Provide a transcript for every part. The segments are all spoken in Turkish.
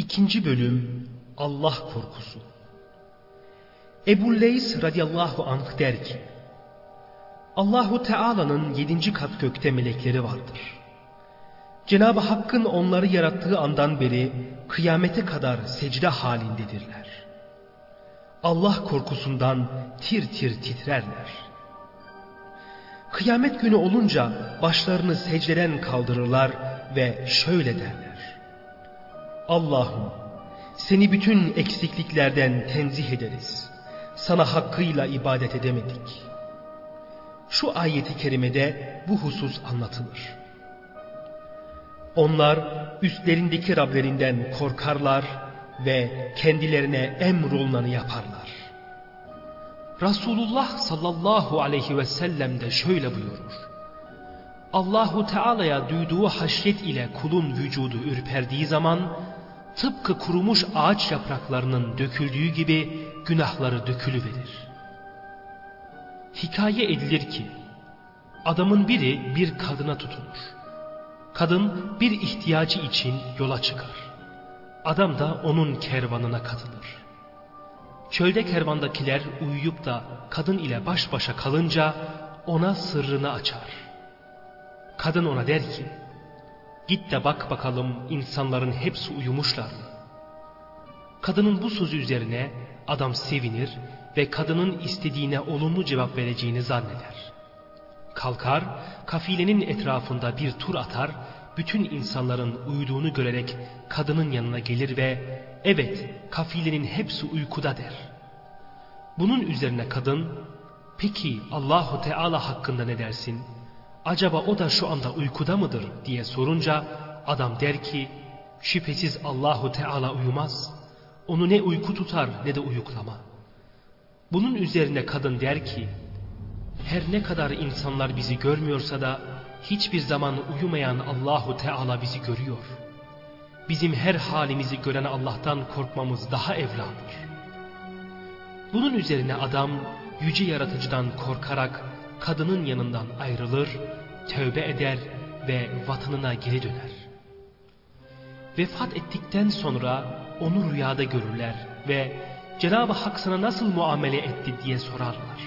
İkinci bölüm Allah korkusu. Ebu Leys radıyallahu anh der ki, Allahu Teala'nın yedinci kat gökte melekleri vardır. Cenab-ı Hakk'ın onları yarattığı andan beri kıyamete kadar secde halindedirler. Allah korkusundan tir tir titrerler. Kıyamet günü olunca başlarını secdeden kaldırırlar ve şöyle derler. Allah'ım seni bütün eksikliklerden tenzih ederiz. Sana hakkıyla ibadet edemedik. Şu ayeti kerimede bu husus anlatılır. Onlar üstlerindeki Rablerinden korkarlar ve kendilerine emrolunanı yaparlar. Resulullah sallallahu aleyhi ve sellem de şöyle buyurur. Allahu Teala'ya duyduğu haşyet ile kulun vücudu ürperdiği zaman tıpkı kurumuş ağaç yapraklarının döküldüğü gibi günahları dökülüverir. Hikaye edilir ki adamın biri bir kadına tutunur. Kadın bir ihtiyacı için yola çıkar. Adam da onun kervanına katılır. Çölde kervandakiler uyuyup da kadın ile baş başa kalınca ona sırrını açar. Kadın ona der ki, git de bak bakalım insanların hepsi uyumuşlar mı? Kadının bu sözü üzerine adam sevinir ve kadının istediğine olumlu cevap vereceğini zanneder. Kalkar, kafilenin etrafında bir tur atar, bütün insanların uyuduğunu görerek kadının yanına gelir ve evet kafilenin hepsi uykuda der. Bunun üzerine kadın, peki Allahu Teala hakkında ne dersin? Acaba o da şu anda uykuda mıdır diye sorunca adam der ki, şüphesiz Allahu Teala uyumaz. Onu ne uyku tutar ne de uyuklama. Bunun üzerine kadın der ki, her ne kadar insanlar bizi görmüyorsa da hiçbir zaman uyumayan Allahu Teala bizi görüyor. Bizim her halimizi gören Allah'tan korkmamız daha evladır. Bunun üzerine adam yüce yaratıcıdan korkarak kadının yanından ayrılır, tövbe eder ve vatanına geri döner. Vefat ettikten sonra onu rüyada görürler ve Cenab-ı Hak sana nasıl muamele etti diye sorarlar.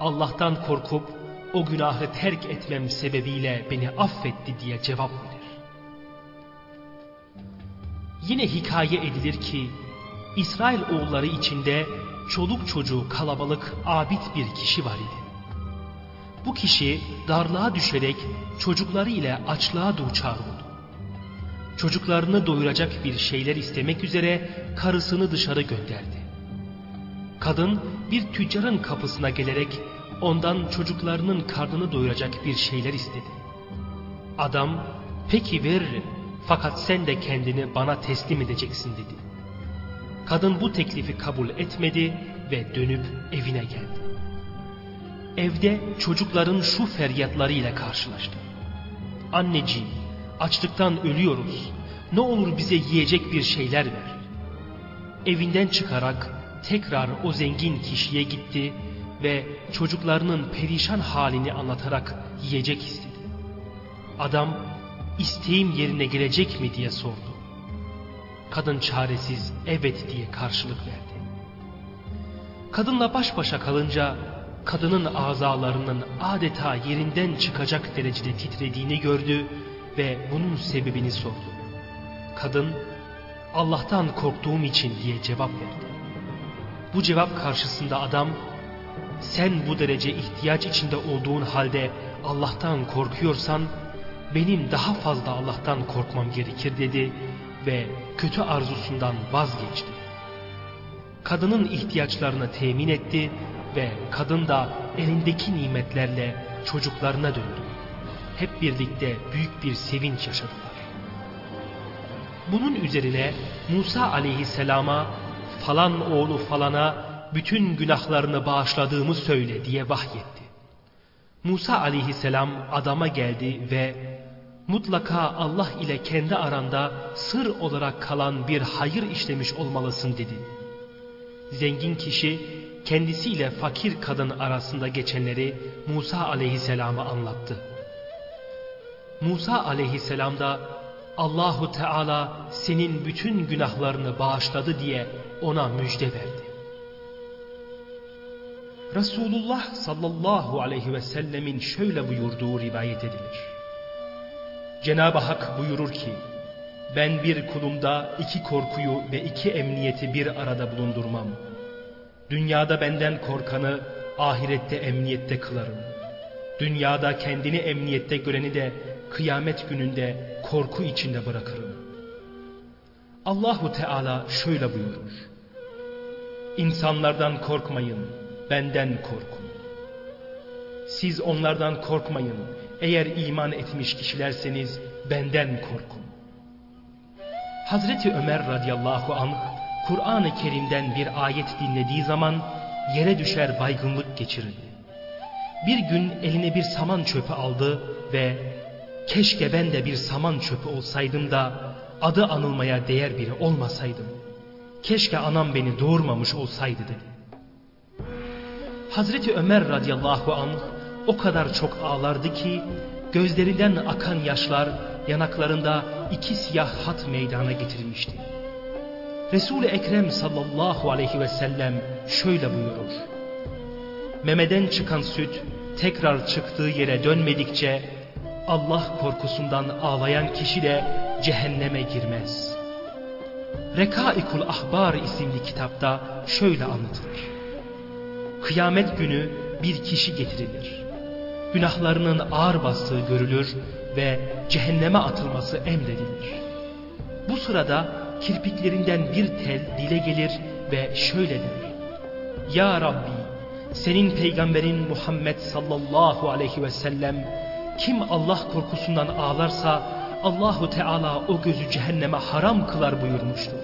Allah'tan korkup o günahı terk etmem sebebiyle beni affetti diye cevap verir. Yine hikaye edilir ki İsrail oğulları içinde çoluk çocuğu kalabalık abid bir kişi var idi. Bu kişi darlığa düşerek çocukları ile açlığa duçar oldu. Çocuklarını doyuracak bir şeyler istemek üzere karısını dışarı gönderdi. Kadın bir tüccarın kapısına gelerek ondan çocuklarının karnını doyuracak bir şeyler istedi. Adam peki veririm fakat sen de kendini bana teslim edeceksin dedi. Kadın bu teklifi kabul etmedi ve dönüp evine geldi. Evde çocukların şu feryatlarıyla karşılaştı. Anneciğim açlıktan ölüyoruz. Ne olur bize yiyecek bir şeyler ver. Evinden çıkarak tekrar o zengin kişiye gitti ve çocuklarının perişan halini anlatarak yiyecek istedi. Adam isteğim yerine gelecek mi diye sordu. Kadın çaresiz evet diye karşılık verdi. Kadınla baş başa kalınca kadının azalarının adeta yerinden çıkacak derecede titrediğini gördü ve bunun sebebini sordu. Kadın Allah'tan korktuğum için diye cevap verdi. Bu cevap karşısında adam sen bu derece ihtiyaç içinde olduğun halde Allah'tan korkuyorsan benim daha fazla Allah'tan korkmam gerekir dedi ve kötü arzusundan vazgeçti. Kadının ihtiyaçlarını temin etti ve kadın da elindeki nimetlerle çocuklarına döndü. Hep birlikte büyük bir sevinç yaşadılar. Bunun üzerine Musa aleyhisselama falan oğlu falana bütün günahlarını bağışladığımı söyle diye vahyetti. Musa aleyhisselam adama geldi ve mutlaka Allah ile kendi aranda sır olarak kalan bir hayır işlemiş olmalısın dedi. Zengin kişi kendisiyle fakir kadın arasında geçenleri Musa aleyhisselama anlattı. Musa aleyhisselam da Allahu Teala senin bütün günahlarını bağışladı diye ona müjde verdi. Resulullah sallallahu aleyhi ve sellemin şöyle buyurduğu rivayet edilir. Cenab-ı Hak buyurur ki, ben bir kulumda iki korkuyu ve iki emniyeti bir arada bulundurmam. Dünyada benden korkanı ahirette emniyette kılarım. Dünyada kendini emniyette göreni de kıyamet gününde korku içinde bırakırım. Allahu Teala şöyle buyurur. İnsanlardan korkmayın, benden korkun. Siz onlardan korkmayın, eğer iman etmiş kişilerseniz benden korkun. Hazreti Ömer radıyallahu anh Kur'an-ı Kerim'den bir ayet dinlediği zaman yere düşer baygınlık geçirirdi. Bir gün eline bir saman çöpü aldı ve keşke ben de bir saman çöpü olsaydım da adı anılmaya değer biri olmasaydım. Keşke anam beni doğurmamış olsaydı dedi. Hazreti Ömer radıyallahu anh o kadar çok ağlardı ki gözlerinden akan yaşlar yanaklarında iki siyah hat meydana getirmişti. Resul-i Ekrem sallallahu aleyhi ve sellem şöyle buyurur. Memeden çıkan süt tekrar çıktığı yere dönmedikçe Allah korkusundan ağlayan kişi de cehenneme girmez. Rekaikul Ahbar isimli kitapta şöyle anlatılır. Kıyamet günü bir kişi getirilir. Günahlarının ağır bastığı görülür ve cehenneme atılması emredilir. Bu sırada kirpiklerinden bir tel dile gelir ve şöyle der. Ya Rabbi senin peygamberin Muhammed sallallahu aleyhi ve sellem kim Allah korkusundan ağlarsa Allahu Teala o gözü cehenneme haram kılar buyurmuştu.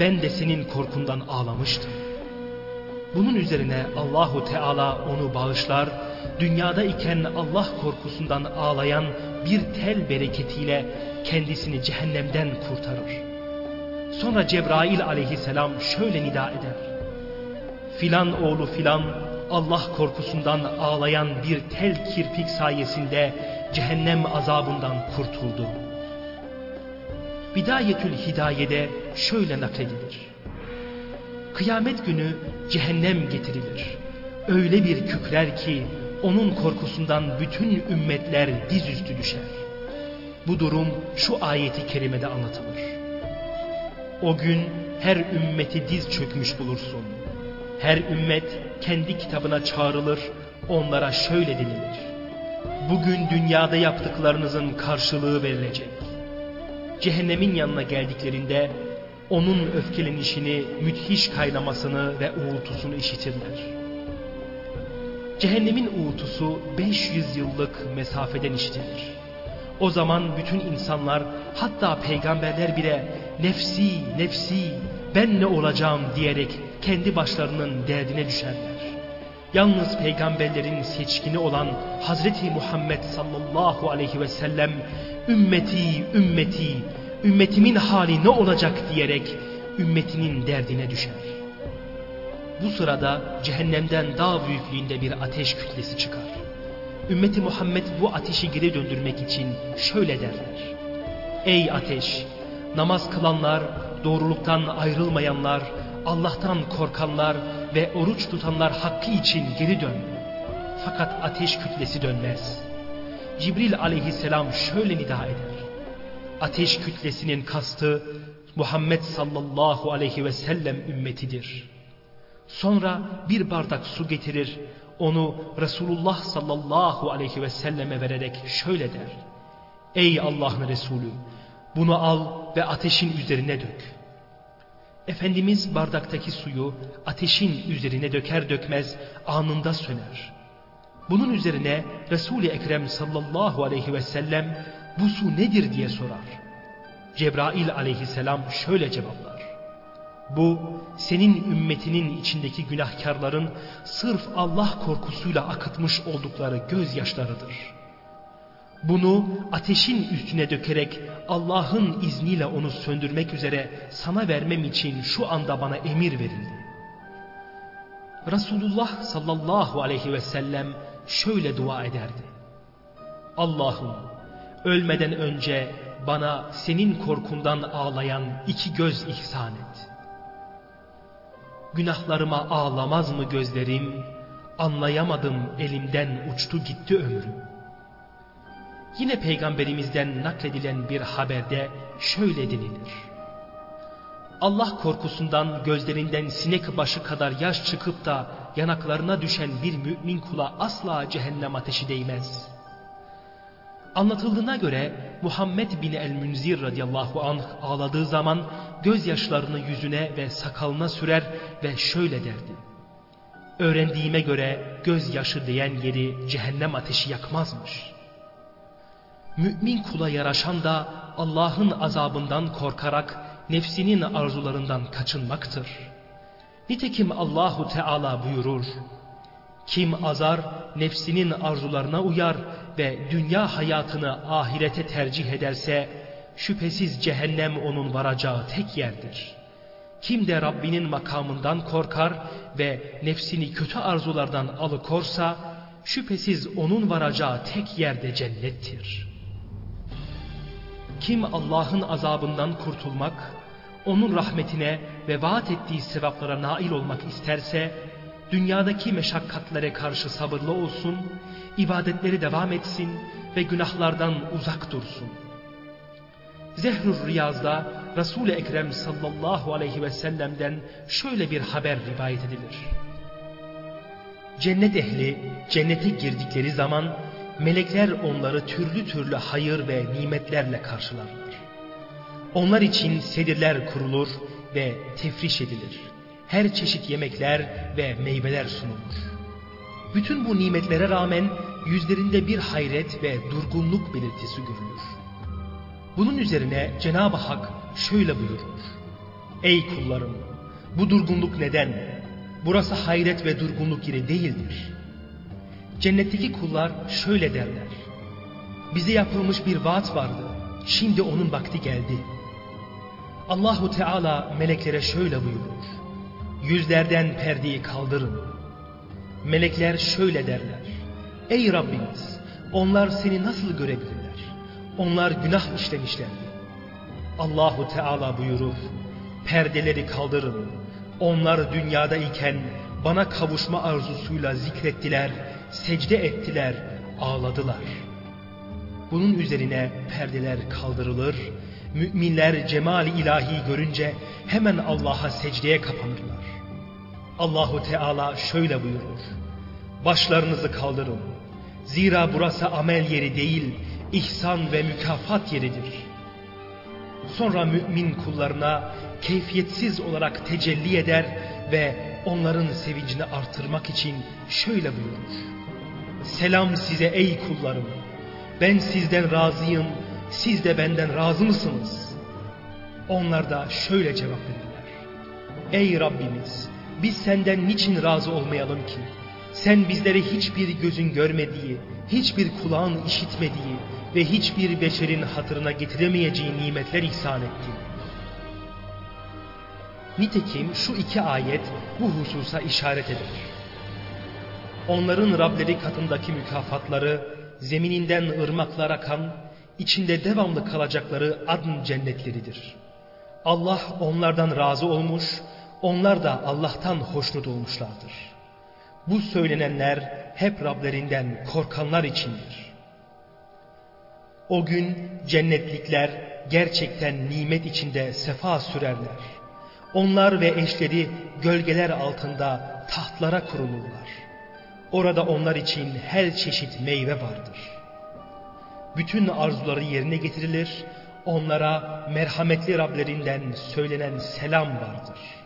Ben de senin korkundan ağlamıştım. Bunun üzerine Allahu Teala onu bağışlar, dünyada iken Allah korkusundan ağlayan bir tel bereketiyle kendisini cehennemden kurtarır. Sonra Cebrail aleyhisselam şöyle nida eder. Filan oğlu filan Allah korkusundan ağlayan bir tel kirpik sayesinde cehennem azabından kurtuldu. Bidayetül Hidaye'de şöyle nakledilir. Kıyamet günü cehennem getirilir. Öyle bir kükrer ki onun korkusundan bütün ümmetler dizüstü düşer. Bu durum şu ayeti kerimede anlatılır. O gün her ümmeti diz çökmüş bulursun. Her ümmet kendi kitabına çağrılır, onlara şöyle denilir. Bugün dünyada yaptıklarınızın karşılığı verilecek. Cehennemin yanına geldiklerinde onun öfkelenişini, müthiş kaynamasını ve uğultusunu işitirler. Cehennemin uğultusu 500 yıllık mesafeden işitilir. O zaman bütün insanlar hatta peygamberler bile nefsi nefsi ben ne olacağım diyerek kendi başlarının derdine düşerler. Yalnız peygamberlerin seçkini olan Hazreti Muhammed sallallahu aleyhi ve sellem ümmeti ümmeti ümmetimin hali ne olacak diyerek ümmetinin derdine düşer. Bu sırada cehennemden dağ büyüklüğünde bir ateş kütlesi çıkar. Ümmeti Muhammed bu ateşi geri döndürmek için şöyle derler. Ey ateş! Namaz kılanlar, doğruluktan ayrılmayanlar, Allah'tan korkanlar ve oruç tutanlar hakkı için geri dön. Fakat ateş kütlesi dönmez. Cibril aleyhisselam şöyle nida eder. Ateş kütlesinin kastı Muhammed sallallahu aleyhi ve sellem ümmetidir. Sonra bir bardak su getirir, onu Resulullah sallallahu aleyhi ve selleme vererek şöyle der. Ey Allah'ın Resulü bunu al ve ateşin üzerine dök. Efendimiz bardaktaki suyu ateşin üzerine döker dökmez anında söner. Bunun üzerine Resul-i Ekrem sallallahu aleyhi ve sellem bu su nedir diye sorar. Cebrail aleyhisselam şöyle cevaplar. Bu senin ümmetinin içindeki günahkarların sırf Allah korkusuyla akıtmış oldukları gözyaşlarıdır. Bunu ateşin üstüne dökerek Allah'ın izniyle onu söndürmek üzere sana vermem için şu anda bana emir verildi. Resulullah sallallahu aleyhi ve sellem şöyle dua ederdi. Allah'ım ölmeden önce bana senin korkundan ağlayan iki göz ihsan et. Günahlarıma ağlamaz mı gözlerim, anlayamadım elimden uçtu gitti ömrüm. Yine peygamberimizden nakledilen bir haberde şöyle denilir. Allah korkusundan gözlerinden sinek başı kadar yaş çıkıp da yanaklarına düşen bir mümin kula asla cehennem ateşi değmez. Anlatıldığına göre Muhammed bin el-Münzir radıyallahu anh ağladığı zaman gözyaşlarını yüzüne ve sakalına sürer ve şöyle derdi. Öğrendiğime göre gözyaşı değen yeri cehennem ateşi yakmazmış. Mümin kula yaraşan da Allah'ın azabından korkarak nefsinin arzularından kaçınmaktır. Nitekim Allahu Teala buyurur. Kim azar nefsinin arzularına uyar ve dünya hayatını ahirete tercih ederse şüphesiz cehennem onun varacağı tek yerdir. Kim de Rabbinin makamından korkar ve nefsini kötü arzulardan alıkorsa şüphesiz onun varacağı tek yerde cennettir. Kim Allah'ın azabından kurtulmak, onun rahmetine ve vaat ettiği sevaplara nail olmak isterse, dünyadaki meşakkatlere karşı sabırlı olsun, ibadetleri devam etsin ve günahlardan uzak dursun. Zehrur Riyaz'da Resul-i Ekrem sallallahu aleyhi ve sellem'den şöyle bir haber rivayet edilir. Cennet ehli cennete girdikleri zaman melekler onları türlü türlü hayır ve nimetlerle karşılarlar. Onlar için sedirler kurulur ve tefriş edilir. Her çeşit yemekler ve meyveler sunulur. Bütün bu nimetlere rağmen yüzlerinde bir hayret ve durgunluk belirtisi görülür. Bunun üzerine Cenab-ı Hak şöyle buyurur. Ey kullarım! Bu durgunluk neden? Burası hayret ve durgunluk yeri değildir. Cennetteki kullar şöyle derler. Bize yapılmış bir vaat vardı. Şimdi onun vakti geldi. Allahu Teala meleklere şöyle buyurur. Yüzlerden perdeyi kaldırın. Melekler şöyle derler. Ey Rabbimiz onlar seni nasıl görebilirler? Onlar günah işlemişlerdi. Allahu Teala buyurur. Perdeleri kaldırın. Onlar dünyada iken bana kavuşma arzusuyla zikrettiler, secde ettiler, ağladılar. Bunun üzerine perdeler kaldırılır, müminler cemali ilahi görünce hemen Allah'a secdeye kapanırlar. Allahu Teala şöyle buyurur. Başlarınızı kaldırın. Zira burası amel yeri değil, ihsan ve mükafat yeridir. Sonra mümin kullarına keyfiyetsiz olarak tecelli eder ve onların sevincini artırmak için şöyle buyurur. Selam size ey kullarım. Ben sizden razıyım, siz de benden razı mısınız? Onlar da şöyle cevap verirler. Ey Rabbimiz, biz senden niçin razı olmayalım ki? Sen bizlere hiçbir gözün görmediği, hiçbir kulağın işitmediği ve hiçbir beşerin hatırına getiremeyeceği nimetler ihsan ettin. Nitekim şu iki ayet bu hususa işaret eder. Onların Rableri katındaki mükafatları zemininden ırmaklar akan, içinde devamlı kalacakları adın cennetleridir. Allah onlardan razı olmuş, onlar da Allah'tan hoşnut olmuşlardır. Bu söylenenler hep Rablerinden korkanlar içindir. O gün cennetlikler gerçekten nimet içinde sefa sürerler. Onlar ve eşleri gölgeler altında tahtlara kurulurlar. Orada onlar için her çeşit meyve vardır. Bütün arzuları yerine getirilir, onlara merhametli Rablerinden söylenen selam vardır.''